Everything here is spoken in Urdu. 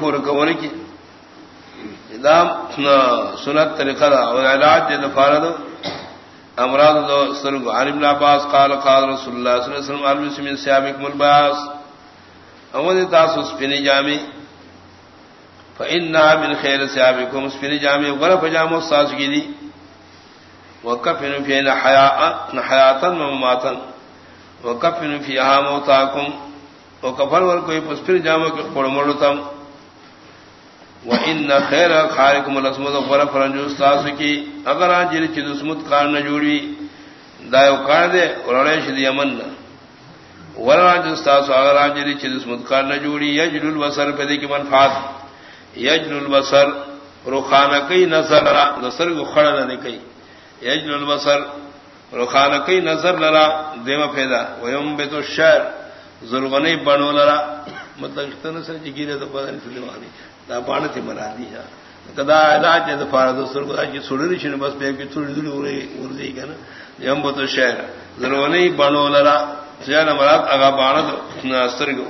پور کون کی دام سنت طریقہ دا اور علاج دے دفارد امراض دو سرگ عن ابن قال قال رسول اللہ صلی اللہ علیہ وسلم علم سمین سیابکم الباس امود تاسو سپینی جامی فإنها من خیر سیابکم سپینی جامی غرف جامو ساس کی دی وکفن فی حیاتا ومماتا وکفن فی موتاکم وکفن ورکوئی پسپیر جامو کی قرمولتم وان خیر خارکم الاسمت غرا فرنجو استاس کی، اگر ان جری چ دسمت کار نہ جوڑی دایو کار دے اورڑے شد یمن ورا جو استاس اگر ان جری چ دسمت کار نہ جوڑی، یجل البصر پدی کی منفعت یجل البصر روخانہ کئی نظر را نظر کو کھڑا نہ کئی یجل البصر روخانہ کئی نظر لرا دیما پیدا. ویم بیت الشعر ذلغنی بنو لرا. مطلب اتنا سر جگیرے تو پتہ نہیں سلی سلیمانی دا بان تھی مرا دی جا۔ کدا علاج دے فار دوسر کو اج سڑری شن بس بے کی تھوڑی تھوڑی اورے اور دی کنا یم بو تو شہر۔ ضرور نہیں بنو لرا شہر مراد اگا بان تو ناستر کو